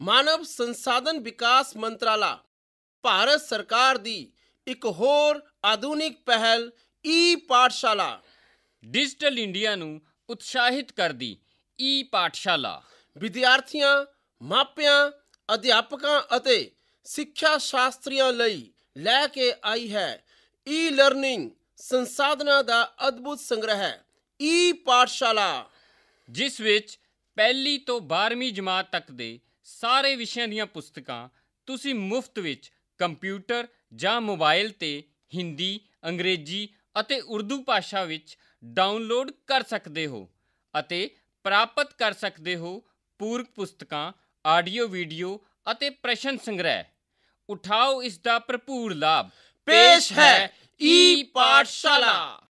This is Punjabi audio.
ਮਾਨਵ ਸੰਸਾਧਨ ਵਿਕਾਸ ਮੰਤਰਾਲਾ ਭਾਰਤ ਸਰਕਾਰ ਦੀ ਇੱਕ ਹੋਰ ਆਧੁਨਿਕ ਪਹਿਲ ਈ ਪਾਠਸ਼ਾਲਾ ਡਿਜੀਟਲ ਇੰਡੀਆ ਨੂੰ ਉਤਸ਼ਾਹਿਤ ਕਰਦੀ ਈ ਪਾਠਸ਼ਾਲਾ ਵਿਦਿਆਰਥੀਆਂ ਮਾਪਿਆਂ ਅਧਿਆਪਕਾਂ ਅਤੇ ਸਿੱਖਿਆ ਸ਼ਾਸਤਰੀਆਂ ਲਈ ਲੈ ਕੇ ਆਈ ਹੈ ਈ ਲਰਨਿੰਗ ਸੰਸਾਧਨਾਂ ਦਾ ਅਦਭੁਤ ਸੰਗ੍ਰਹਿ ਈ ਪਾਠਸ਼ਾਲਾ ਜਿਸ ਵਿੱਚ ਪਹਿਲੀ ਤੋਂ 12ਵੀਂ ਜਮਾਤ ਤੱਕ ਦੇ ਸਾਰੇ ਵਿਸ਼ਿਆਂ ਦੀਆਂ ਪੁਸਤਕਾਂ ਤੁਸੀਂ ਮੁਫਤ ਵਿੱਚ ਕੰਪਿਊਟਰ ਜਾਂ ਮੋਬਾਈਲ ਤੇ ਹਿੰਦੀ ਅੰਗਰੇਜ਼ੀ ਅਤੇ ਉਰਦੂ ਭਾਸ਼ਾ ਵਿੱਚ ਡਾਊਨਲੋਡ ਕਰ ਸਕਦੇ ਹੋ ਅਤੇ ਪ੍ਰਾਪਤ ਕਰ ਸਕਦੇ ਹੋ ਪੂਰਕ ਪੁਸਤਕਾਂ ਆਡੀਓ ਵੀਡੀਓ ਅਤੇ ਪ੍ਰਸ਼ਨ ਸੰਗ੍ਰਹਿ। ਉਠਾਓ ਇਸ ਦਾ ਭਰਪੂਰ ਲਾਭ। ਪੇਸ਼ ਹੈ ਈ ਪਾਠਸ਼ਾਲਾ